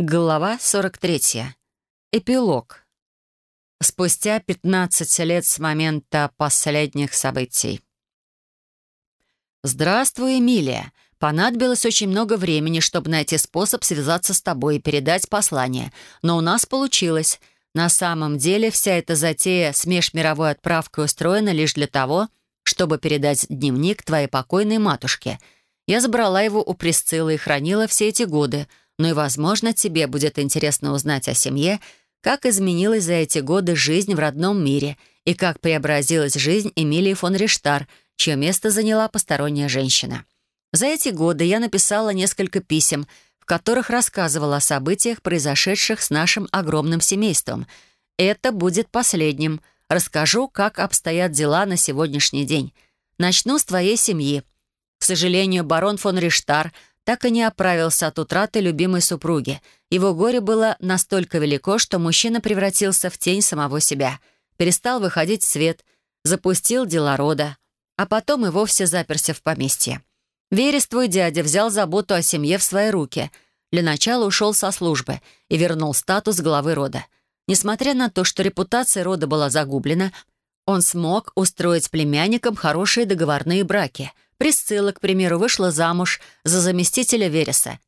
Глава 43. Эпилог. Спустя 15 лет с момента последних событий. «Здравствуй, Эмилия. Понадобилось очень много времени, чтобы найти способ связаться с тобой и передать послание. Но у нас получилось. На самом деле вся эта затея с межмировой отправкой устроена лишь для того, чтобы передать дневник твоей покойной матушке. Я забрала его у Присциллы и хранила все эти годы — но и, возможно, тебе будет интересно узнать о семье, как изменилась за эти годы жизнь в родном мире и как преобразилась жизнь Эмилии фон Риштар, чье место заняла посторонняя женщина. За эти годы я написала несколько писем, в которых рассказывала о событиях, произошедших с нашим огромным семейством. Это будет последним. Расскажу, как обстоят дела на сегодняшний день. Начну с твоей семьи. К сожалению, барон фон Риштар — так и не оправился от утраты любимой супруги. Его горе было настолько велико, что мужчина превратился в тень самого себя, перестал выходить в свет, запустил дела рода, а потом и вовсе заперся в поместье. Верес, твой дядя, взял заботу о семье в свои руки. Для начала ушел со службы и вернул статус главы рода. Несмотря на то, что репутация рода была загублена, он смог устроить племянникам хорошие договорные браки — Присцилла, к примеру, вышла замуж за заместителя Вереса.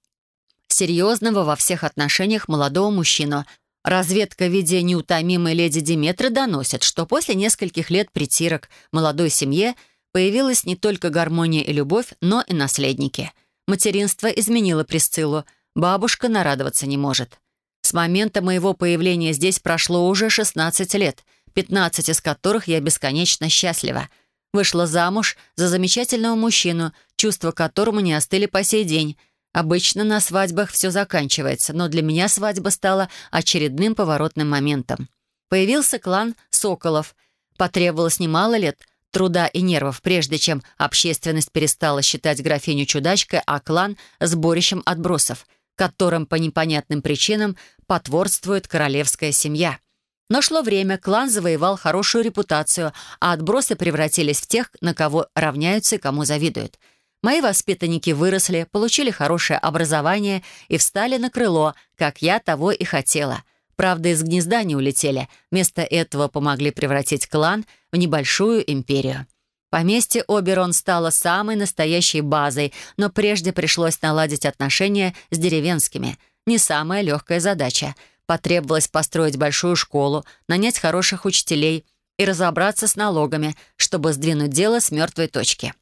Серьезного во всех отношениях молодого мужчину. Разведка в виде неутомимой леди Диметры доносит, что после нескольких лет притирок молодой семье появилась не только гармония и любовь, но и наследники. Материнство изменило Присциллу, бабушка нарадоваться не может. С момента моего появления здесь прошло уже 16 лет, 15 из которых я бесконечно счастлива — Вышла замуж за замечательного мужчину, чувства которому не остыли по сей день. Обычно на свадьбах все заканчивается, но для меня свадьба стала очередным поворотным моментом. Появился клан «Соколов». Потребовалось немало лет труда и нервов, прежде чем общественность перестала считать графиню чудачкой, а клан — сборищем отбросов, которым по непонятным причинам потворствует королевская семья — но шло время, клан завоевал хорошую репутацию, а отбросы превратились в тех, на кого равняются и кому завидуют. Мои воспитанники выросли, получили хорошее образование и встали на крыло, как я того и хотела. Правда, из гнезда не улетели. Вместо этого помогли превратить клан в небольшую империю. Поместье Оберон стало самой настоящей базой, но прежде пришлось наладить отношения с деревенскими. Не самая легкая задача — Потребовалось построить большую школу, нанять хороших учителей и разобраться с налогами, чтобы сдвинуть дело с мертвой точки.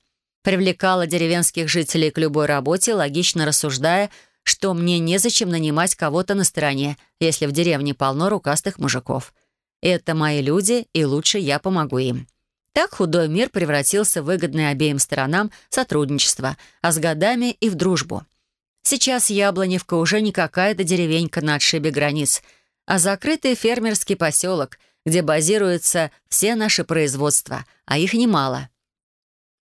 Привлекала деревенских жителей к любой работе, логично рассуждая, что мне незачем нанимать кого-то на стороне, если в деревне полно рукастых мужиков. Это мои люди, и лучше я помогу им. Так худой мир превратился в выгодное обеим сторонам сотрудничество, а с годами и в дружбу — Сейчас Яблоневка уже не какая-то деревенька на отшибе границ, а закрытый фермерский поселок, где базируются все наши производства, а их немало.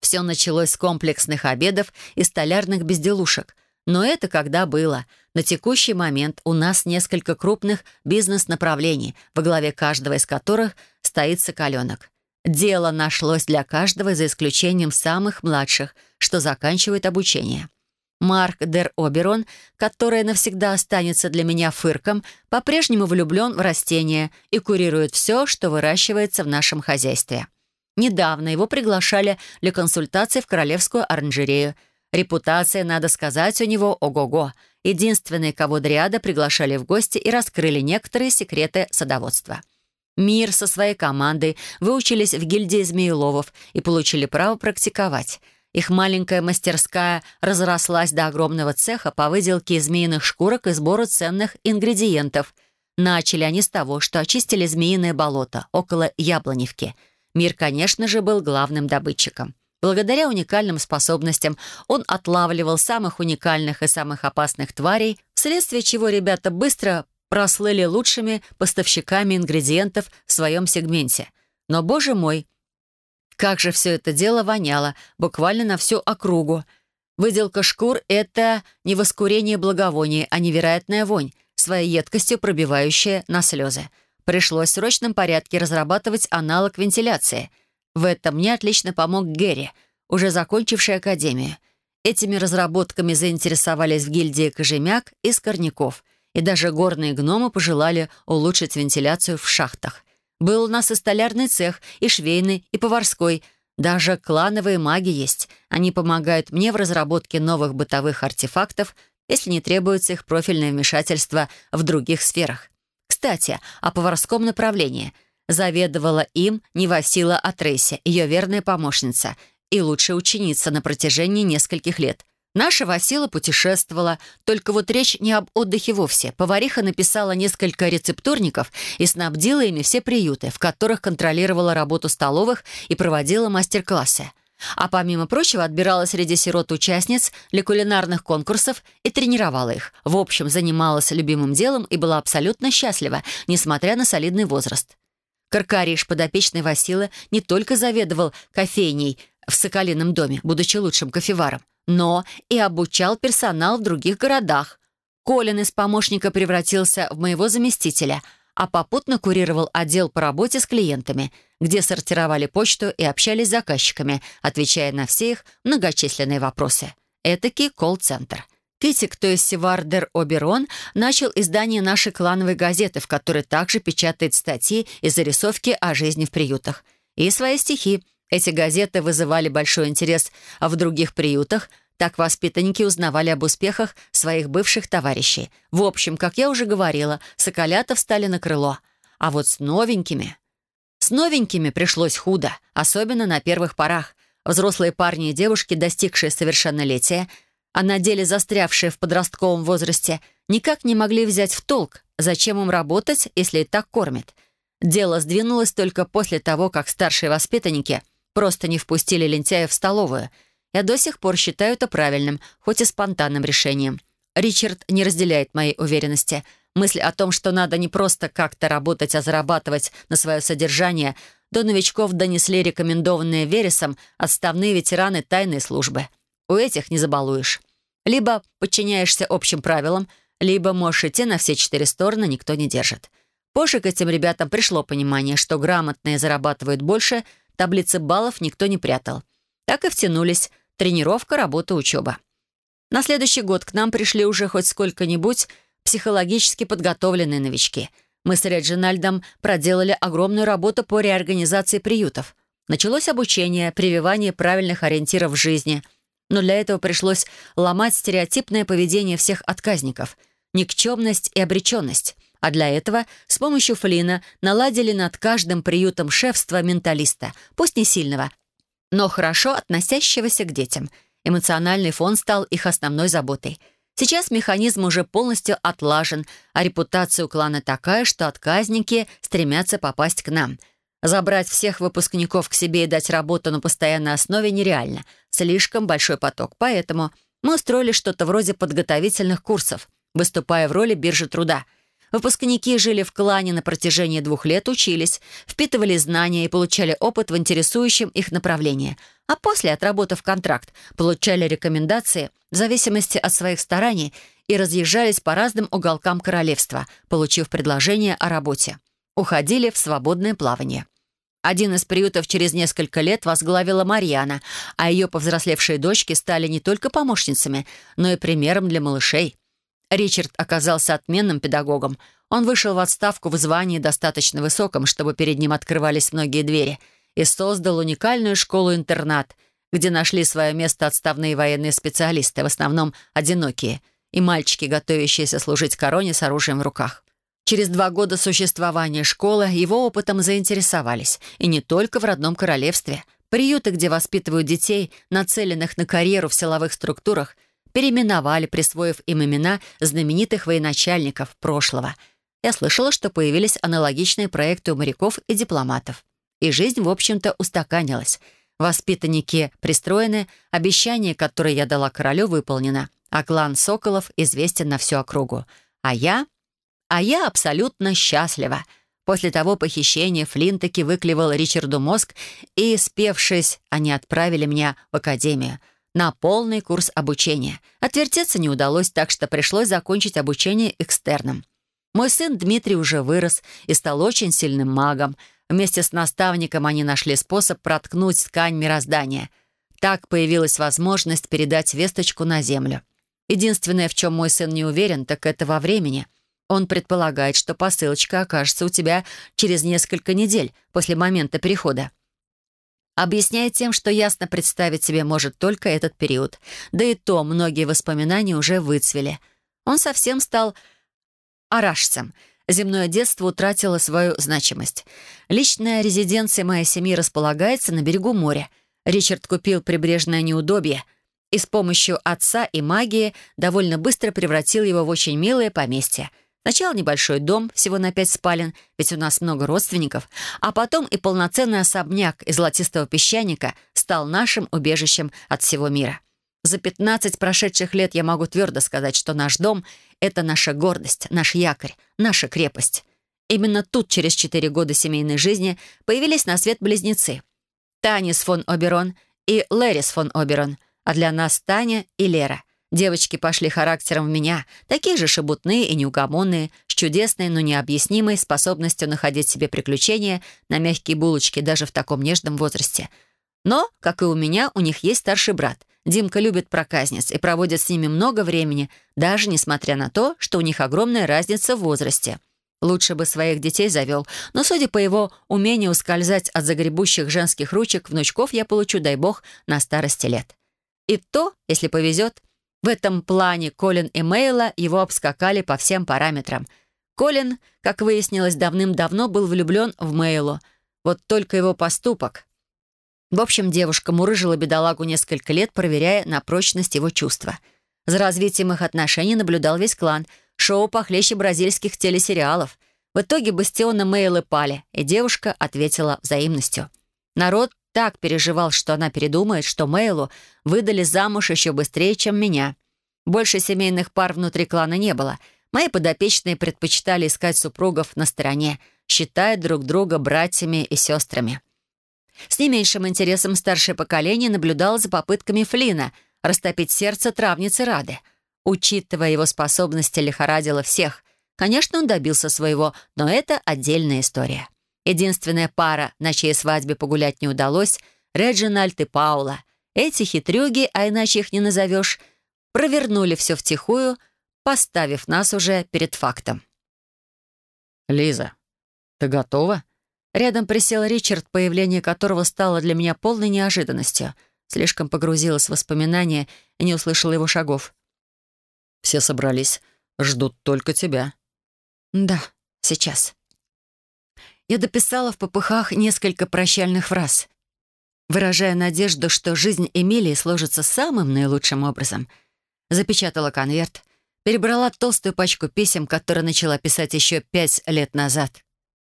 Все началось с комплексных обедов и столярных безделушек. Но это когда было. На текущий момент у нас несколько крупных бизнес-направлений, во главе каждого из которых стоит соколенок. Дело нашлось для каждого, за исключением самых младших, что заканчивает обучение. Марк дер Оберон, который навсегда останется для меня фырком, по-прежнему влюблен в растения и курирует все, что выращивается в нашем хозяйстве. Недавно его приглашали для консультации в Королевскую оранжерею. Репутация, надо сказать, у него ого-го. Единственные, кого Дриада приглашали в гости и раскрыли некоторые секреты садоводства. Мир со своей командой выучились в гильдии змееловов и получили право практиковать — их маленькая мастерская разрослась до огромного цеха по выделке змеиных шкурок и сбору ценных ингредиентов. Начали они с того, что очистили змеиное болото около Яблоневки. Мир, конечно же, был главным добытчиком. Благодаря уникальным способностям он отлавливал самых уникальных и самых опасных тварей, вследствие чего ребята быстро прослыли лучшими поставщиками ингредиентов в своем сегменте. Но, боже мой, как же все это дело воняло, буквально на всю округу. Выделка шкур — это не воскурение благовония, а невероятная вонь, своей едкостью пробивающая на слезы. Пришлось в срочном порядке разрабатывать аналог вентиляции. В этом мне отлично помог Гэри, уже закончивший академию. Этими разработками заинтересовались в гильдии Кожемяк и Скорняков, и даже горные гномы пожелали улучшить вентиляцию в шахтах. Был у нас и столярный цех, и швейный, и поварской. Даже клановые маги есть. Они помогают мне в разработке новых бытовых артефактов, если не требуется их профильное вмешательство в других сферах. Кстати, о поварском направлении. Заведовала им Невасила Атрейси, ее верная помощница и лучшая ученица на протяжении нескольких лет. Наша Васила путешествовала, только вот речь не об отдыхе вовсе. Повариха написала несколько рецептурников и снабдила ими все приюты, в которых контролировала работу столовых и проводила мастер-классы. А помимо прочего отбирала среди сирот участниц для кулинарных конкурсов и тренировала их. В общем, занималась любимым делом и была абсолютно счастлива, несмотря на солидный возраст. Каркариш, подопечный Васила, не только заведовал кофейней в Соколином доме, будучи лучшим кофеваром, но и обучал персонал в других городах. Колин из помощника превратился в моего заместителя, а попутно курировал отдел по работе с клиентами, где сортировали почту и общались с заказчиками, отвечая на все их многочисленные вопросы. Этакий колл-центр. Фитик, то есть Севардер Оберон, начал издание нашей клановой газеты, в которой также печатает статьи и зарисовки о жизни в приютах. И свои стихи — эти газеты вызывали большой интерес в других приютах, так воспитанники узнавали об успехах своих бывших товарищей. В общем, как я уже говорила, соколята встали на крыло. А вот с новенькими... С новенькими пришлось худо, особенно на первых порах. Взрослые парни и девушки, достигшие совершеннолетия, а на деле застрявшие в подростковом возрасте, никак не могли взять в толк, зачем им работать, если и так кормят. Дело сдвинулось только после того, как старшие воспитанники — Просто не впустили лентяя в столовую. Я до сих пор считаю это правильным, хоть и спонтанным решением. Ричард не разделяет моей уверенности. Мысль о том, что надо не просто как-то работать, а зарабатывать на свое содержание, до новичков донесли рекомендованные Вересом отставные ветераны тайной службы. У этих не забалуешь. Либо подчиняешься общим правилам, либо можешь идти на все четыре стороны, никто не держит. Позже к этим ребятам пришло понимание, что грамотные зарабатывают больше — Таблицы баллов никто не прятал. Так и втянулись. Тренировка, работа, учеба. На следующий год к нам пришли уже хоть сколько-нибудь психологически подготовленные новички. Мы с Реджинальдом проделали огромную работу по реорганизации приютов. Началось обучение, прививание правильных ориентиров в жизни. Но для этого пришлось ломать стереотипное поведение всех отказников, никчемность и обреченность. А для этого с помощью Флина наладили над каждым приютом шефство менталиста, пусть не сильного, но хорошо относящегося к детям. Эмоциональный фон стал их основной заботой. Сейчас механизм уже полностью отлажен, а репутация у клана такая, что отказники стремятся попасть к нам. Забрать всех выпускников к себе и дать работу на постоянной основе нереально. Слишком большой поток. Поэтому мы устроили что-то вроде подготовительных курсов, выступая в роли биржи труда — Выпускники жили в клане на протяжении двух лет, учились, впитывали знания и получали опыт в интересующем их направлении. А после, отработав контракт, получали рекомендации в зависимости от своих стараний и разъезжались по разным уголкам королевства, получив предложение о работе. Уходили в свободное плавание. Один из приютов через несколько лет возглавила Марьяна, а ее повзрослевшие дочки стали не только помощницами, но и примером для малышей. Ричард оказался отменным педагогом. Он вышел в отставку в звании достаточно высоком, чтобы перед ним открывались многие двери, и создал уникальную школу-интернат, где нашли свое место отставные военные специалисты, в основном одинокие, и мальчики, готовящиеся служить короне с оружием в руках. Через два года существования школы его опытом заинтересовались, и не только в родном королевстве. Приюты, где воспитывают детей, нацеленных на карьеру в силовых структурах, переименовали, присвоив им имена знаменитых военачальников прошлого. Я слышала, что появились аналогичные проекты у моряков и дипломатов. И жизнь, в общем-то, устаканилась. Воспитанники пристроены, обещание, которое я дала королю, выполнено, а клан Соколов известен на всю округу. А я? А я абсолютно счастлива. После того похищения Флинн таки выклевал Ричарду мозг, и, спевшись, они отправили меня в академию — на полный курс обучения. Отвертеться не удалось, так что пришлось закончить обучение экстерном. Мой сын Дмитрий уже вырос и стал очень сильным магом. Вместе с наставником они нашли способ проткнуть ткань мироздания. Так появилась возможность передать весточку на Землю. Единственное, в чем мой сын не уверен, так это во времени. Он предполагает, что посылочка окажется у тебя через несколько недель после момента перехода. Объясняет тем, что ясно представить себе может только этот период. Да и то многие воспоминания уже выцвели. Он совсем стал арашцем. Земное детство утратило свою значимость. Личная резиденция моей семьи располагается на берегу моря. Ричард купил прибрежное неудобье и с помощью отца и магии довольно быстро превратил его в очень милое поместье — Сначала небольшой дом, всего на пять спален, ведь у нас много родственников, а потом и полноценный особняк из золотистого песчаника стал нашим убежищем от всего мира. За 15 прошедших лет я могу твердо сказать, что наш дом — это наша гордость, наш якорь, наша крепость. Именно тут, через четыре года семейной жизни, появились на свет близнецы. Танис фон Оберон и Лерис фон Оберон, а для нас Таня и Лера. Девочки пошли характером в меня, такие же шебутные и неугомонные, с чудесной, но необъяснимой способностью находить себе приключения на мягкие булочки даже в таком нежном возрасте. Но, как и у меня, у них есть старший брат. Димка любит проказниц и проводит с ними много времени, даже несмотря на то, что у них огромная разница в возрасте. Лучше бы своих детей завел, но, судя по его умению ускользать от загребущих женских ручек, внучков я получу, дай бог, на старости лет. И то, если повезет, в этом плане Колин и Мейла его обскакали по всем параметрам. Колин, как выяснилось, давным-давно был влюблен в Мейлу. Вот только его поступок. В общем, девушка мурыжила бедолагу несколько лет, проверяя на прочность его чувства. За развитием их отношений наблюдал весь клан. Шоу похлеще бразильских телесериалов. В итоге бастионы Мейлы пали, и девушка ответила взаимностью. Народ так переживал, что она передумает, что Мейлу выдали замуж еще быстрее, чем меня. Больше семейных пар внутри клана не было. Мои подопечные предпочитали искать супругов на стороне, считая друг друга братьями и сестрами. С не меньшим интересом старшее поколение наблюдало за попытками Флина растопить сердце травницы Рады. Учитывая его способности, лихорадило всех. Конечно, он добился своего, но это отдельная история. Единственная пара, на чьей свадьбе погулять не удалось, Реджинальд и Паула. Эти хитрюги, а иначе их не назовешь, провернули все втихую, поставив нас уже перед фактом. «Лиза, ты готова?» Рядом присел Ричард, появление которого стало для меня полной неожиданностью. Слишком погрузилась в воспоминания и не услышала его шагов. «Все собрались. Ждут только тебя». «Да, сейчас». Я дописала в попыхах несколько прощальных фраз, выражая надежду, что жизнь Эмилии сложится самым наилучшим образом. Запечатала конверт, перебрала толстую пачку писем, которые начала писать еще пять лет назад,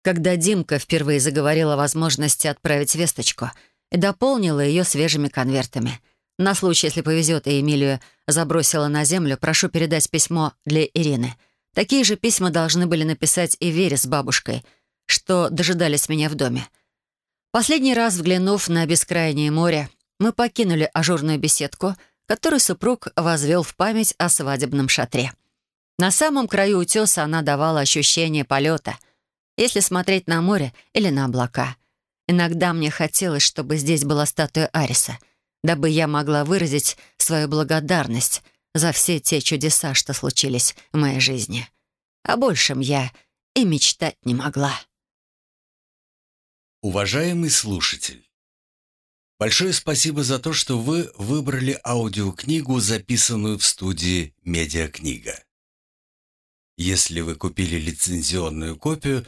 когда Димка впервые заговорила о возможности отправить весточку и дополнила ее свежими конвертами. На случай, если повезет и Эмилию забросила на землю, прошу передать письмо для Ирины. Такие же письма должны были написать и Вере с бабушкой — что дожидались меня в доме. Последний раз взглянув на бескрайнее море, мы покинули ажурную беседку, которую супруг возвел в память о свадебном шатре. На самом краю утеса она давала ощущение полета, если смотреть на море или на облака. Иногда мне хотелось, чтобы здесь была статуя Ариса, дабы я могла выразить свою благодарность за все те чудеса, что случились в моей жизни. О большем я и мечтать не могла. Уважаемый слушатель, большое спасибо за то, что вы выбрали аудиокнигу, записанную в студии «Медиакнига». Если вы купили лицензионную копию,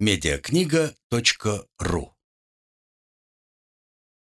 медиакнига.ру